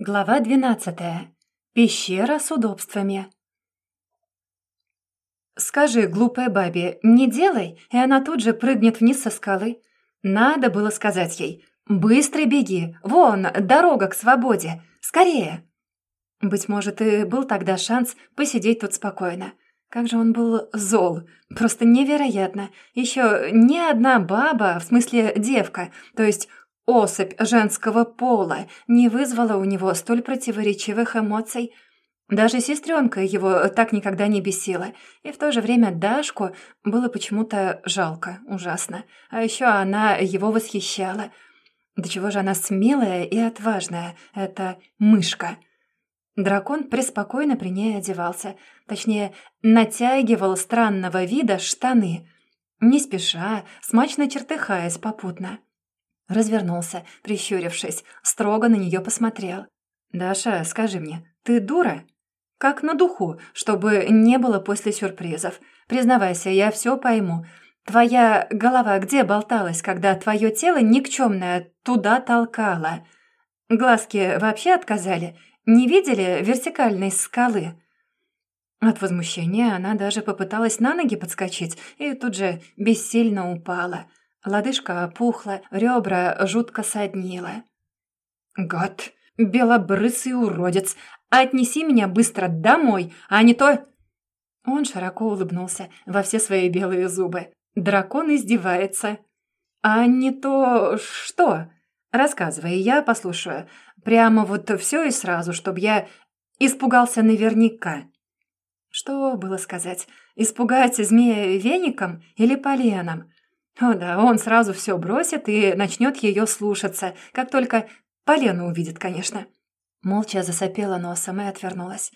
Глава двенадцатая. Пещера с удобствами. «Скажи, глупая бабе, не делай, и она тут же прыгнет вниз со скалы. Надо было сказать ей, быстро беги, вон, дорога к свободе, скорее!» Быть может, и был тогда шанс посидеть тут спокойно. Как же он был зол, просто невероятно. Еще ни одна баба, в смысле девка, то есть Особь женского пола не вызвала у него столь противоречивых эмоций. Даже сестренка его так никогда не бесила, и в то же время Дашку было почему-то жалко, ужасно. А еще она его восхищала. До чего же она смелая и отважная, эта мышка. Дракон преспокойно при ней одевался, точнее, натягивал странного вида штаны, не спеша, смачно чертыхаясь попутно. Развернулся, прищурившись, строго на нее посмотрел. «Даша, скажи мне, ты дура?» «Как на духу, чтобы не было после сюрпризов. Признавайся, я все пойму. Твоя голова где болталась, когда твое тело никчемное туда толкало? Глазки вообще отказали? Не видели вертикальной скалы?» От возмущения она даже попыталась на ноги подскочить и тут же бессильно упала – Лодыжка опухла, ребра жутко соднило. «Гад! Белобрысый уродец! Отнеси меня быстро домой, а не то...» Он широко улыбнулся во все свои белые зубы. Дракон издевается. «А не то что?» «Рассказывай, я послушаю. Прямо вот все и сразу, чтобы я испугался наверняка». Что было сказать? Испугать змея веником или поленом? О да, он сразу все бросит и начнет ее слушаться, как только Полену увидит, конечно. Молча засопела носом и отвернулась.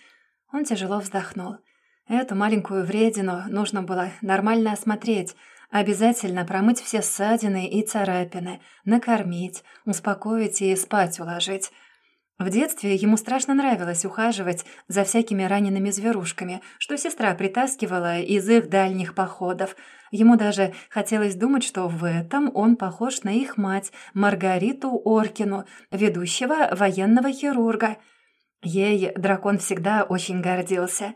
Он тяжело вздохнул. Эту маленькую вредину нужно было нормально осмотреть, обязательно промыть все ссадины и царапины, накормить, успокоить и спать уложить. В детстве ему страшно нравилось ухаживать за всякими ранеными зверушками, что сестра притаскивала из их дальних походов. Ему даже хотелось думать, что в этом он похож на их мать, Маргариту Оркину, ведущего военного хирурга. Ей дракон всегда очень гордился.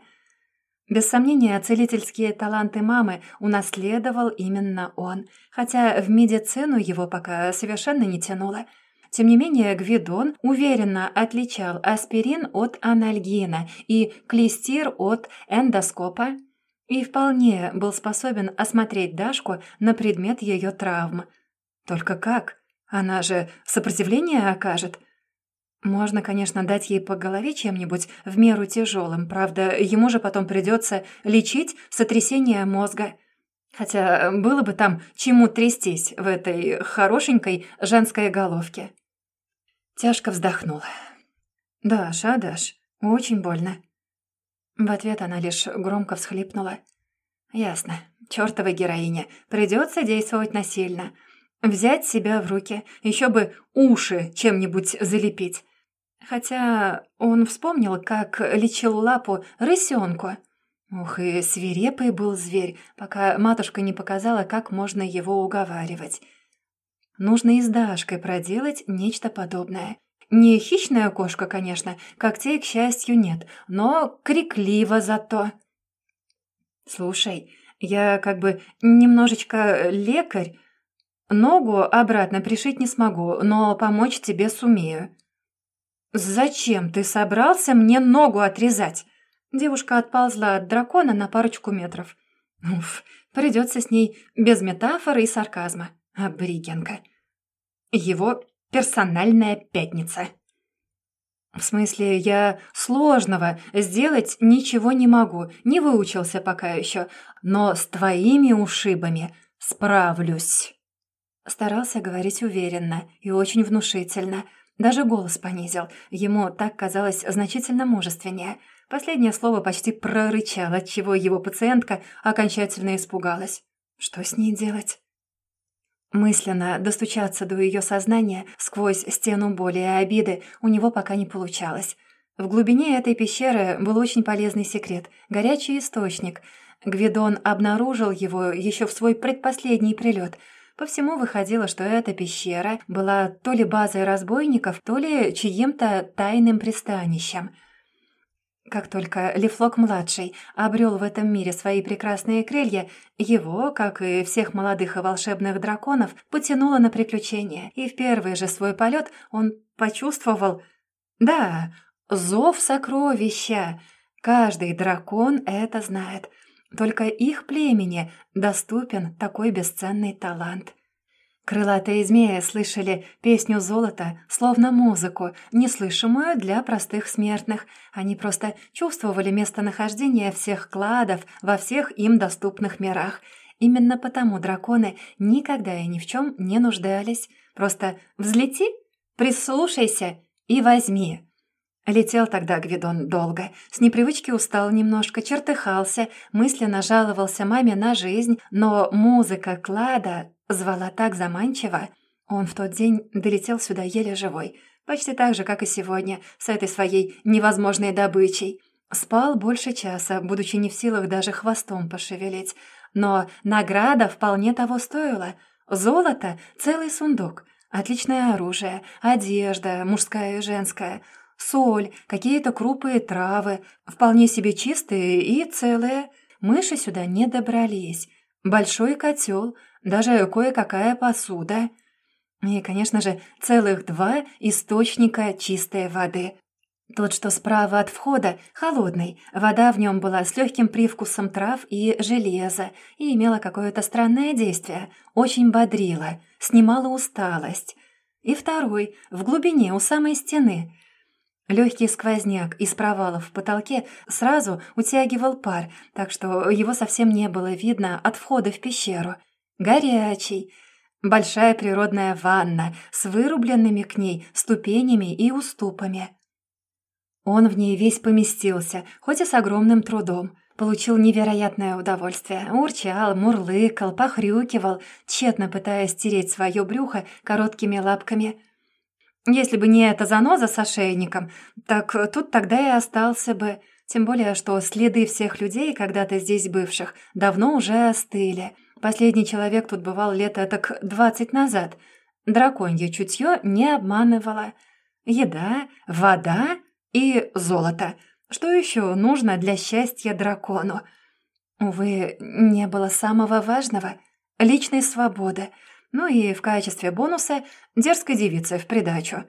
Без сомнения, целительские таланты мамы унаследовал именно он, хотя в медицину его пока совершенно не тянуло – тем не менее, Гвидон уверенно отличал аспирин от анальгина и клестир от эндоскопа и вполне был способен осмотреть Дашку на предмет ее травм. Только как? Она же сопротивление окажет. Можно, конечно, дать ей по голове чем-нибудь в меру тяжелым, правда, ему же потом придется лечить сотрясение мозга. Хотя было бы там чему трястись в этой хорошенькой женской головке. Тяжко вздохнул. «Даш, а, Даш, очень больно». В ответ она лишь громко всхлипнула. «Ясно. Чёртова героиня. Придётся действовать насильно. Взять себя в руки. Ещё бы уши чем-нибудь залепить. Хотя он вспомнил, как лечил лапу рысёнку. Ух, и свирепый был зверь, пока матушка не показала, как можно его уговаривать. Нужно и с Дашкой проделать нечто подобное. Не хищная кошка, конечно, когтей, к счастью, нет, но криклива зато. «Слушай, я как бы немножечко лекарь. Ногу обратно пришить не смогу, но помочь тебе сумею». «Зачем ты собрался мне ногу отрезать?» Девушка отползла от дракона на парочку метров. Уф, придется с ней без метафоры и сарказма. Аборигенка. Его персональная пятница. В смысле, я сложного сделать ничего не могу, не выучился пока еще, но с твоими ушибами справлюсь. Старался говорить уверенно и очень внушительно. Даже голос понизил. Ему так казалось значительно мужественнее. Последнее слово почти прорычал, отчего его пациентка окончательно испугалась. Что с ней делать? Мысленно достучаться до ее сознания сквозь стену боли и обиды у него пока не получалось. В глубине этой пещеры был очень полезный секрет – горячий источник. Гвидон обнаружил его еще в свой предпоследний прилет. По всему выходило, что эта пещера была то ли базой разбойников, то ли чьим-то тайным пристанищем. Как только Лифлок-младший обрел в этом мире свои прекрасные крылья, его, как и всех молодых и волшебных драконов, потянуло на приключения, и в первый же свой полет он почувствовал... Да, зов сокровища. Каждый дракон это знает. Только их племени доступен такой бесценный талант. Крылатые змеи слышали песню золота, словно музыку, неслышимую для простых смертных. Они просто чувствовали местонахождение всех кладов во всех им доступных мирах. Именно потому драконы никогда и ни в чем не нуждались. Просто взлети, прислушайся и возьми. Летел тогда Гвидон долго, с непривычки устал немножко, чертыхался, мысленно жаловался маме на жизнь, но музыка клада звала так заманчиво. Он в тот день долетел сюда еле живой, почти так же, как и сегодня, с этой своей невозможной добычей. Спал больше часа, будучи не в силах даже хвостом пошевелить. Но награда вполне того стоила. Золото — целый сундук, отличное оружие, одежда, мужская и женская — соль, какие-то крупы и травы, вполне себе чистые и целые. Мыши сюда не добрались. Большой котел, даже кое-какая посуда. И, конечно же, целых два источника чистой воды. Тот, что справа от входа, холодный. Вода в нем была с легким привкусом трав и железа и имела какое-то странное действие. Очень бодрила, снимала усталость. И второй, в глубине, у самой стены. Легкий сквозняк из провалов в потолке сразу утягивал пар, так что его совсем не было видно от входа в пещеру. Горячий. Большая природная ванна с вырубленными к ней ступенями и уступами. Он в ней весь поместился, хоть и с огромным трудом. Получил невероятное удовольствие. Урчал, мурлыкал, похрюкивал, тщетно пытаясь стереть свое брюхо короткими лапками – если бы не эта заноза с ошейником, так тут тогда и остался бы. Тем более, что следы всех людей, когда-то здесь бывших, давно уже остыли. Последний человек тут бывал лет так двадцать назад. Драконье чутье не обманывало. Еда, вода и золото. Что еще нужно для счастья дракону? Увы, не было самого важного — личной свободы — ну и в качестве бонуса дерзкой девицы в придачу.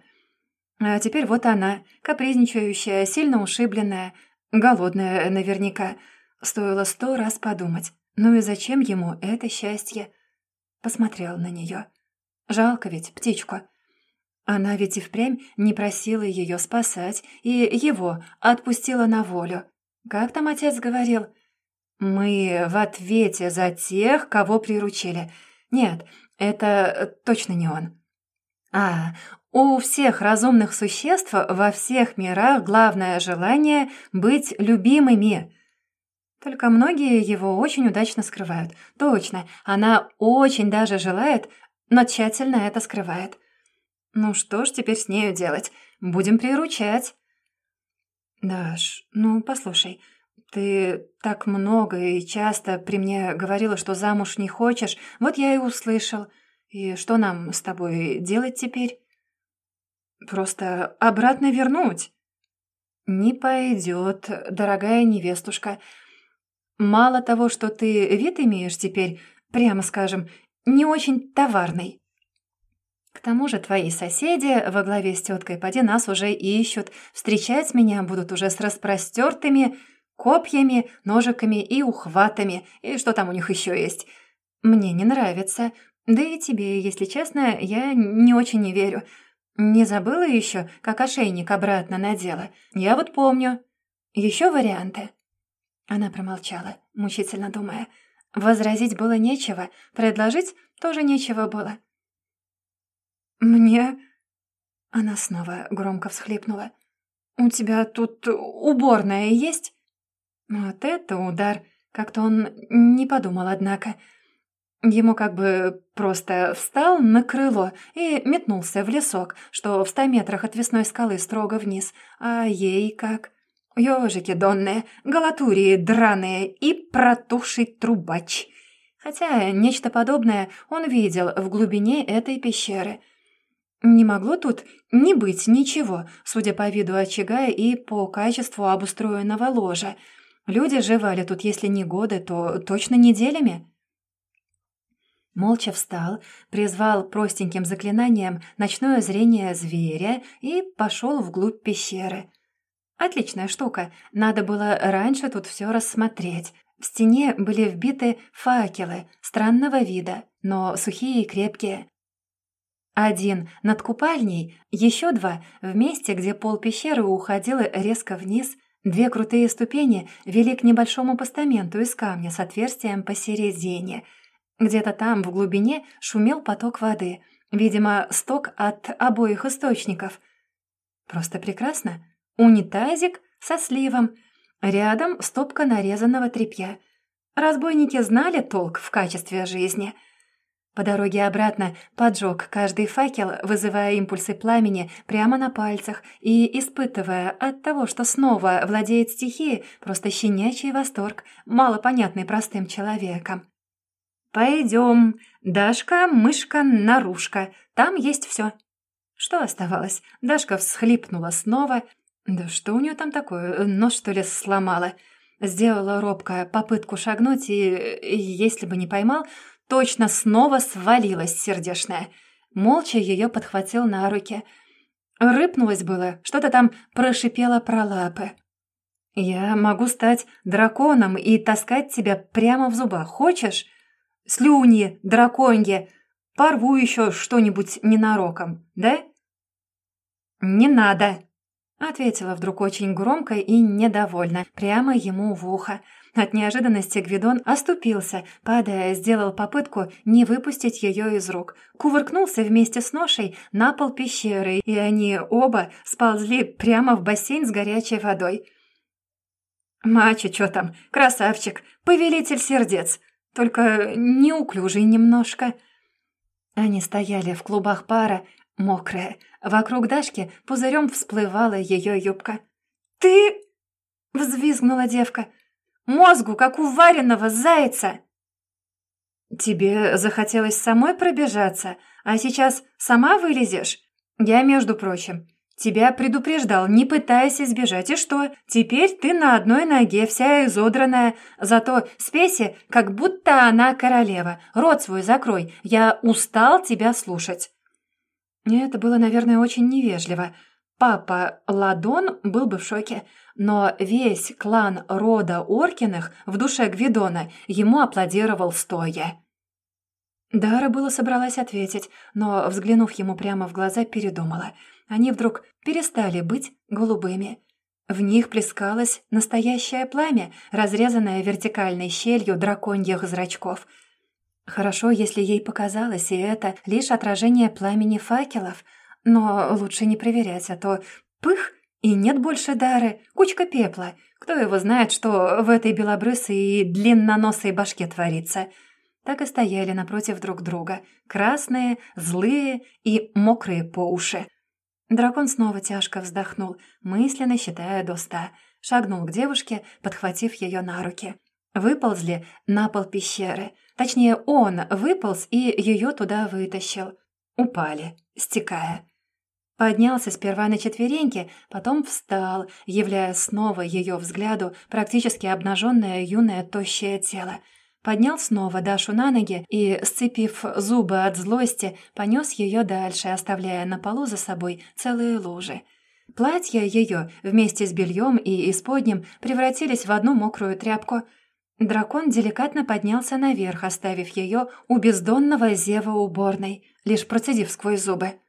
А теперь вот она, капризничающая, сильно ушибленная, голодная наверняка. Стоило сто раз подумать. Ну и зачем ему это счастье? Посмотрел на нее. Жалко ведь птичку. Она ведь и впрямь не просила ее спасать, и его отпустила на волю. Как там отец говорил? «Мы в ответе за тех, кого приручили. Нет, это точно не он. А, у всех разумных существ во всех мирах главное желание быть любимыми. Только многие его очень удачно скрывают. Точно, она очень даже желает, но тщательно это скрывает. Ну что ж теперь с нею делать? Будем приручать. Даш, ну послушай, «Ты так много и часто при мне говорила, что замуж не хочешь, вот я и услышал. И что нам с тобой делать теперь?» «Просто обратно вернуть». «Не пойдет, дорогая невестушка. Мало того, что ты вид имеешь теперь, прямо скажем, не очень товарный». К тому же твои соседи во главе с теткой поди нас уже ищут, встречать меня будут уже с распростертыми Копьями, ножиками и ухватами, и что там у них еще есть. Мне не нравится. Да и тебе, если честно, я не очень не верю. Не забыла еще, как ошейник обратно надела? Я вот помню. Еще варианты?» Она промолчала, мучительно думая. Возразить было нечего, предложить тоже нечего было. «Мне...» Она снова громко всхлипнула. «У тебя тут уборная есть?» Вот это удар! Как-то он не подумал, однако. Ему как бы просто встал на крыло и метнулся в лесок, что в ста метрах от весной скалы строго вниз. А ей как? Ёжики донные, галатурии драные и протухший трубач. Хотя нечто подобное он видел в глубине этой пещеры. Не могло тут не быть ничего, судя по виду очага и по качеству обустроенного ложа. Люди жевали тут, если не годы, то точно неделями. Молча встал, призвал простеньким заклинанием ночное зрение зверя и пошел вглубь пещеры. Отличная штука, надо было раньше тут все рассмотреть. В стене были вбиты факелы странного вида, но сухие и крепкие. Один над купальней, еще два в месте, где пол пещеры уходил резко вниз. Две крутые ступени вели к небольшому постаменту из камня с отверстием посередине. Где-то там, в глубине, шумел поток воды. Видимо, сток от обоих источников. Просто прекрасно. Унитазик со сливом. Рядом стопка нарезанного тряпья. Разбойники знали толк в качестве жизни — по дороге обратно поджег каждый факел, вызывая импульсы пламени прямо на пальцах и испытывая от того, что снова владеет стихией, просто щенячий восторг, мало понятный простым человеком. «Пойдем, Дашка, мышка, нарушка, там есть все». Что оставалось? Дашка всхлипнула снова. Да что у нее там такое, нос что ли сломала? Сделала робкая попытку шагнуть и, если бы не поймал, Точно снова свалилась сердешная. Молча ее подхватил на руки. Рыпнулось было, что-то там прошипело про лапы. «Я могу стать драконом и таскать тебя прямо в зубах. Хочешь? Слюни, драконье. Порву еще что-нибудь ненароком, да?» «Не надо», — ответила вдруг очень громко и недовольно, прямо ему в ухо. От неожиданности Гвидон оступился, падая, сделал попытку не выпустить ее из рук. Кувыркнулся вместе с ношей на пол пещеры, и они оба сползли прямо в бассейн с горячей водой. «Мачо, что там? Красавчик! Повелитель сердец! Только неуклюжий немножко!» Они стояли в клубах пара, мокрая. Вокруг Дашки пузырем всплывала ее юбка. «Ты...» — взвизгнула девка. Мозгу, как у вареного зайца!» «Тебе захотелось самой пробежаться, а сейчас сама вылезешь? Я, между прочим, тебя предупреждал, не пытайся сбежать, и что? Теперь ты на одной ноге, вся изодранная, зато спеси, как будто она королева. Рот свой закрой, я устал тебя слушать». Это было, наверное, очень невежливо. Папа Ладон был бы в шоке, но весь клан рода Оркиных в душе Гвидона ему аплодировал стоя. Дара было собралась ответить, но, взглянув ему прямо в глаза, передумала. Они вдруг перестали быть голубыми. В них плескалось настоящее пламя, разрезанное вертикальной щелью драконьих зрачков. Хорошо, если ей показалось, и это лишь отражение пламени факелов, но лучше не проверять, а то пых — и нет больше дары, кучка пепла. Кто его знает, что в этой белобрысой и длинноносой башке творится. Так и стояли напротив друг друга, красные, злые и мокрые по уши. Дракон снова тяжко вздохнул, мысленно считая до ста. Шагнул к девушке, подхватив ее на руки. Выползли на пол пещеры. Точнее, он выполз и ее туда вытащил. Упали, стекая. Поднялся сперва на четвереньки, потом встал, являя снова ее взгляду практически обнаженное юное тощее тело. Поднял снова Дашу на ноги и, сцепив зубы от злости, понес ее дальше, оставляя на полу за собой целые лужи. Платья ее вместе с бельем и исподним превратились в одну мокрую тряпку. Дракон деликатно поднялся наверх, оставив ее у бездонного зева уборной, лишь процедив сквозь зубы.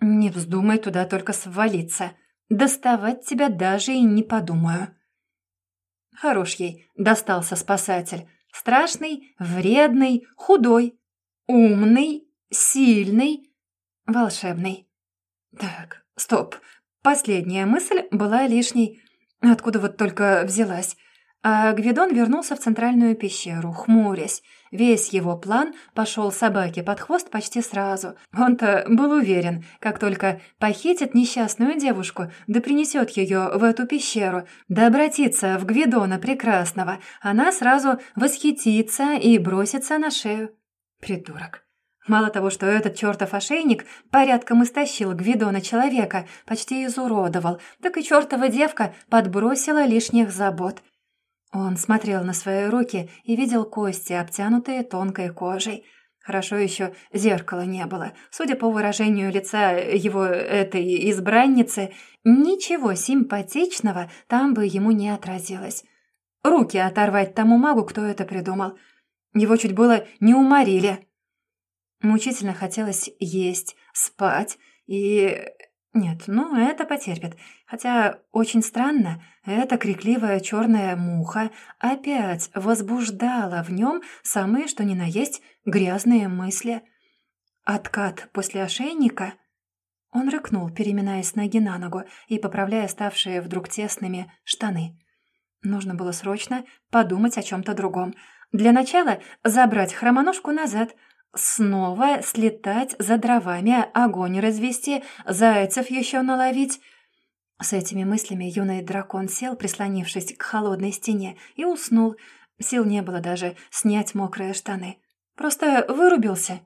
«Не вздумай туда только свалиться. Доставать тебя даже и не подумаю». Хорош ей достался спасатель. Страшный, вредный, худой, умный, сильный, волшебный. Так, стоп. Последняя мысль была лишней. Откуда вот только взялась? А Гвидон вернулся в центральную пещеру, хмурясь. Весь его план пошел собаке под хвост почти сразу. Он-то был уверен, как только похитит несчастную девушку, да принесет ее в эту пещеру, да обратится в Гвидона Прекрасного, она сразу восхитится и бросится на шею. Придурок. Мало того, что этот чертов ошейник порядком истощил Гвидона человека, почти изуродовал, так и чертова девка подбросила лишних забот. Он смотрел на свои руки и видел кости, обтянутые тонкой кожей. Хорошо еще зеркала не было. Судя по выражению лица его этой избранницы, ничего симпатичного там бы ему не отразилось. Руки оторвать тому магу, кто это придумал. Его чуть было не уморили. Мучительно хотелось есть, спать и нет, ну это потерпит. Хотя очень странно, эта крикливая черная муха опять возбуждала в нем самые что ни на есть грязные мысли. Откат после ошейника... Он рыкнул, переминаясь ноги на ногу и поправляя ставшие вдруг тесными штаны. Нужно было срочно подумать о чем-то другом. Для начала забрать хромоножку назад — Снова слетать за дровами, огонь развести, зайцев еще наловить. С этими мыслями юный дракон сел, прислонившись к холодной стене, и уснул. Сил не было даже снять мокрые штаны. Просто вырубился